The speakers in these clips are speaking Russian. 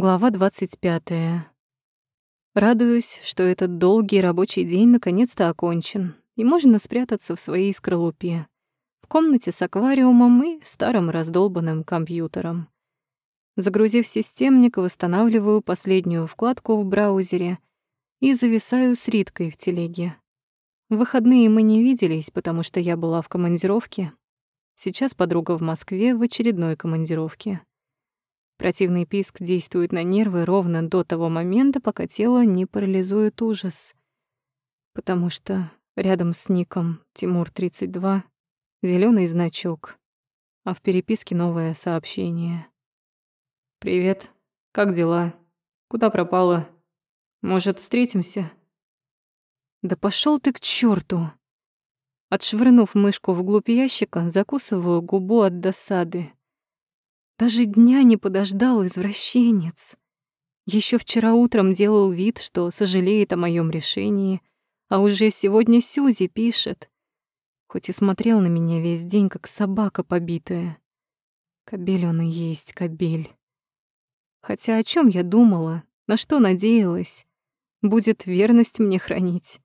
Глава 25. Радуюсь, что этот долгий рабочий день наконец-то окончен, и можно спрятаться в своей скорлупе. В комнате с аквариумом и старым раздолбанным компьютером. Загрузив системник, восстанавливаю последнюю вкладку в браузере и зависаю с Риткой в телеге. В выходные мы не виделись, потому что я была в командировке. Сейчас подруга в Москве в очередной командировке. Противный писк действует на нервы ровно до того момента, пока тело не парализует ужас. Потому что рядом с ником Тимур32 зеленый значок, а в переписке новое сообщение. «Привет. Как дела? Куда пропала? Может, встретимся?» «Да пошел ты к черту! Отшвырнув мышку вглубь ящика, закусываю губу от досады. Даже дня не подождал извращенец. Еще вчера утром делал вид, что сожалеет о моем решении, а уже сегодня Сюзи пишет. Хоть и смотрел на меня весь день, как собака побитая. Кобель он и есть, кобель. Хотя о чем я думала, на что надеялась? Будет верность мне хранить.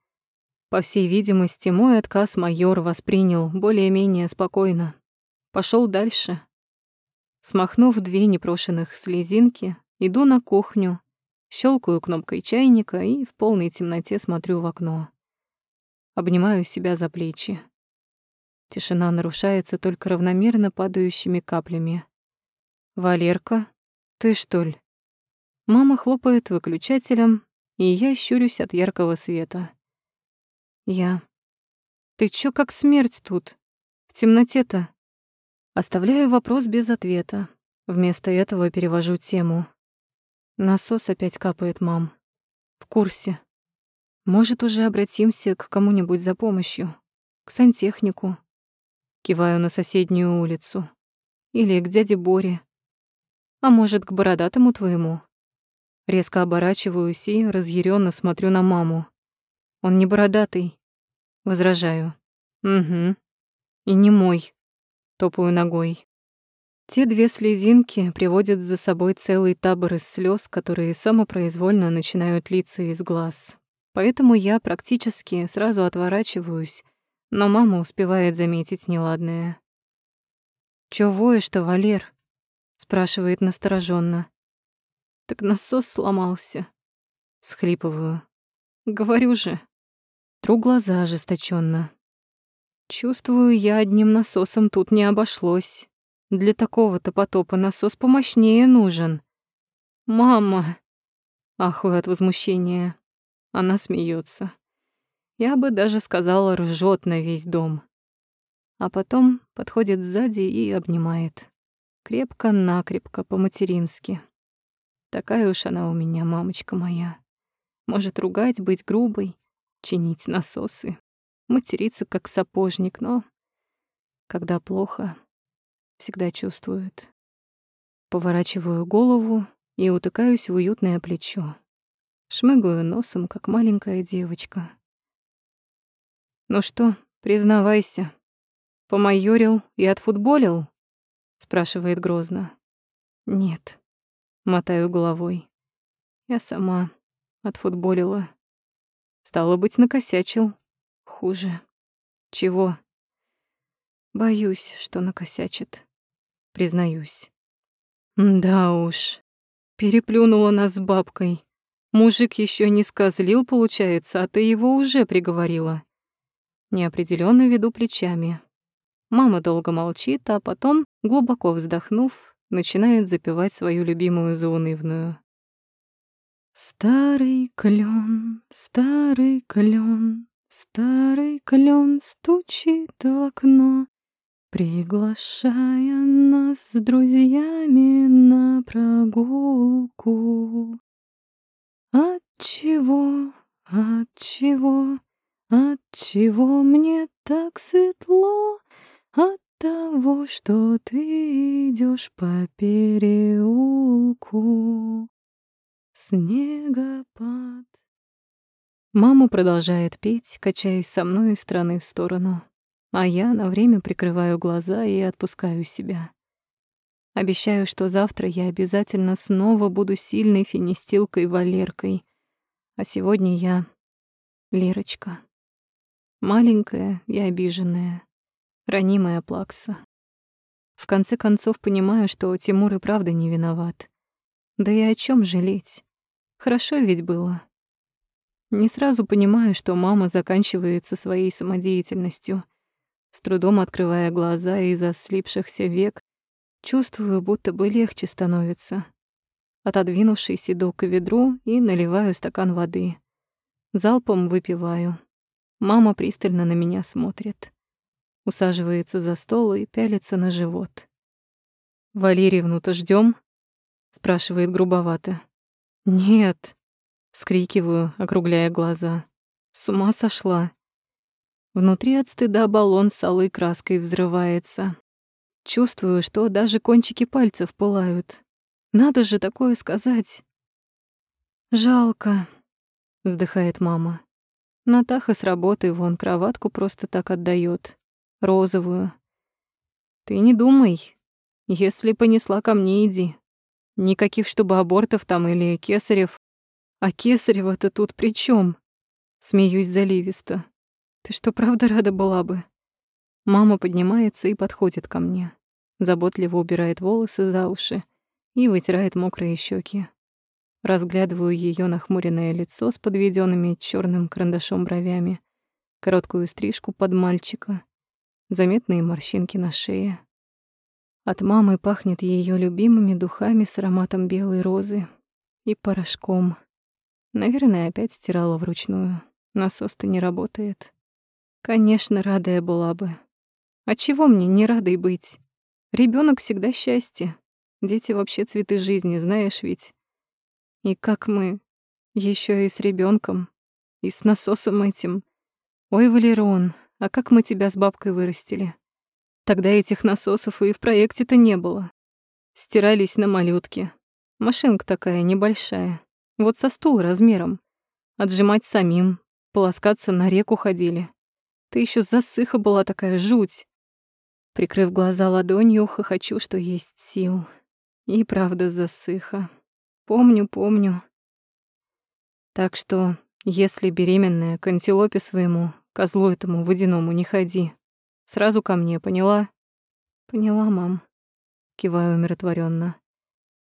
По всей видимости, мой отказ майор воспринял более-менее спокойно. Пошел дальше. Смахнув две непрошенных слезинки, иду на кухню, щелкаю кнопкой чайника и в полной темноте смотрю в окно. Обнимаю себя за плечи. Тишина нарушается только равномерно падающими каплями. «Валерка, ты что ли?» Мама хлопает выключателем, и я щурюсь от яркого света. Я. «Ты чё как смерть тут? В темноте-то?» Оставляю вопрос без ответа. Вместо этого перевожу тему. Насос опять капает, мам. В курсе. Может, уже обратимся к кому-нибудь за помощью? К сантехнику? Киваю на соседнюю улицу. Или к дяде Боре. А может, к бородатому твоему? Резко оборачиваюсь и разъяренно смотрю на маму. Он не бородатый. Возражаю. Угу. И не мой топаю ногой. Те две слезинки приводят за собой целый табор из слез, которые самопроизвольно начинают литься из глаз. Поэтому я практически сразу отворачиваюсь, но мама успевает заметить неладное. «Чё воешь-то, Валер?» — спрашивает настороженно. «Так насос сломался». Схлипываю. «Говорю же». Тру глаза ожесточенно. Чувствую, я одним насосом тут не обошлось. Для такого-то потопа насос помощнее нужен. «Мама!» Ахую от возмущения. Она смеется. Я бы даже сказала, ржет на весь дом. А потом подходит сзади и обнимает. Крепко-накрепко, по-матерински. Такая уж она у меня, мамочка моя. Может ругать, быть грубой, чинить насосы материться как сапожник, но когда плохо, всегда чувствует. Поворачиваю голову и утыкаюсь в уютное плечо. Шмыгаю носом, как маленькая девочка. «Ну что, признавайся, помайорил и отфутболил?» — спрашивает грозно. «Нет», — мотаю головой. «Я сама отфутболила. Стало быть, накосячил хуже. Чего? Боюсь, что накосячит. Признаюсь. Да уж. Переплюнула нас с бабкой. Мужик еще не сказлил, получается, а ты его уже приговорила. Неопределенно веду плечами. Мама долго молчит, а потом, глубоко вздохнув, начинает запевать свою любимую заунывную. Старый клен, старый клен, Старый клен стучит в окно, Приглашая нас с друзьями на прогулку. От чего, от чего, от чего мне так светло? От того, что ты идешь по переулку. Снегопад. Мама продолжает петь, качаясь со мной из стороны в сторону, а я на время прикрываю глаза и отпускаю себя. Обещаю, что завтра я обязательно снова буду сильной финистилкой Валеркой. А сегодня я Лерочка. Маленькая и обиженная, ранимая плакса. В конце концов понимаю, что Тимур и правда не виноват. Да и о чем жалеть? Хорошо ведь было. Не сразу понимаю, что мама заканчивает со своей самодеятельностью. С трудом открывая глаза из-за слипшихся век, чувствую, будто бы легче становится. Отодвинувшись, иду к ведру и наливаю стакан воды. Залпом выпиваю. Мама пристально на меня смотрит. Усаживается за стол и пялится на живот. «Валерьевну-то ждём?» — спрашивает грубовато. «Нет», — скрикиваю, округляя глаза. «С ума сошла». Внутри от стыда баллон с алой краской взрывается. Чувствую, что даже кончики пальцев пылают. Надо же такое сказать. «Жалко», — вздыхает мама. Натаха с работы вон кроватку просто так отдает, Розовую. Ты не думай. Если понесла ко мне, иди. Никаких, чтобы абортов там или кесарев. А кесарева-то тут при чем? Смеюсь заливисто. Ты что, правда рада была бы? Мама поднимается и подходит ко мне. Заботливо убирает волосы за уши и вытирает мокрые щеки. Разглядываю ее нахмуренное лицо с подведенными черным карандашом бровями, короткую стрижку под мальчика, заметные морщинки на шее. От мамы пахнет ее любимыми духами с ароматом белой розы и порошком. Наверное, опять стирала вручную. Насос-то не работает. Конечно, радая была бы. А чего мне не радой быть? Ребенок всегда счастье. Дети вообще цветы жизни, знаешь ведь. И как мы, еще и с ребенком, и с насосом этим. Ой, Валерон, а как мы тебя с бабкой вырастили? Тогда этих насосов и в проекте-то не было. Стирались на малютке. Машинка такая небольшая. Вот со стул размером. Отжимать самим, полоскаться на реку ходили. Ты еще засыха была такая жуть. Прикрыв глаза ладонью, хохочу, что есть сил. И правда засыха. Помню, помню. Так что, если беременная к антилопе своему, козлу этому водяному не ходи. Сразу ко мне, поняла? Поняла, мам. Киваю умиротворенно.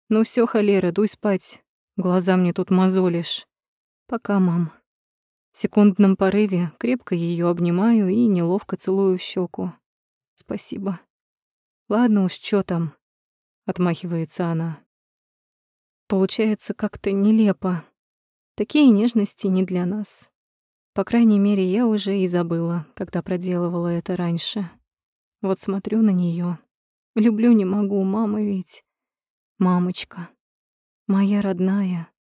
Ну все, холера, дуй спать. Глаза мне тут мозолишь. Пока, мам. В секундном порыве крепко ее обнимаю и неловко целую в щеку. Спасибо. Ладно уж, что там? Отмахивается она. Получается как-то нелепо. Такие нежности не для нас. По крайней мере, я уже и забыла, когда проделывала это раньше. Вот смотрю на нее, Люблю не могу, мама ведь. Мамочка. Моя родная.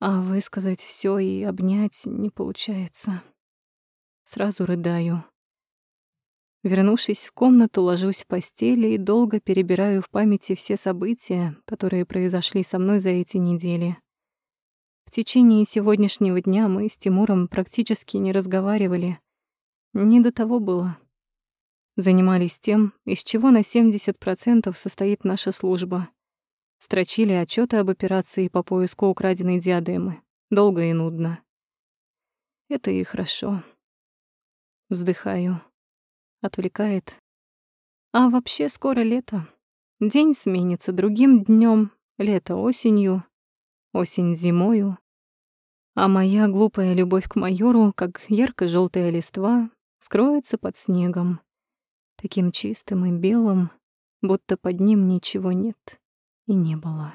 А высказать все и обнять не получается. Сразу рыдаю. Вернувшись в комнату, ложусь в постели и долго перебираю в памяти все события, которые произошли со мной за эти недели. В течение сегодняшнего дня мы с Тимуром практически не разговаривали. Не до того было. Занимались тем, из чего на 70% состоит наша служба. Строчили отчеты об операции по поиску украденной диадемы. Долго и нудно. Это и хорошо. Вздыхаю отвлекает. А вообще скоро лето. День сменится другим днем, лето осенью, осень зимою. А моя глупая любовь к майору, как ярко желтая листва, скроется под снегом, таким чистым и белым, будто под ним ничего нет и не было.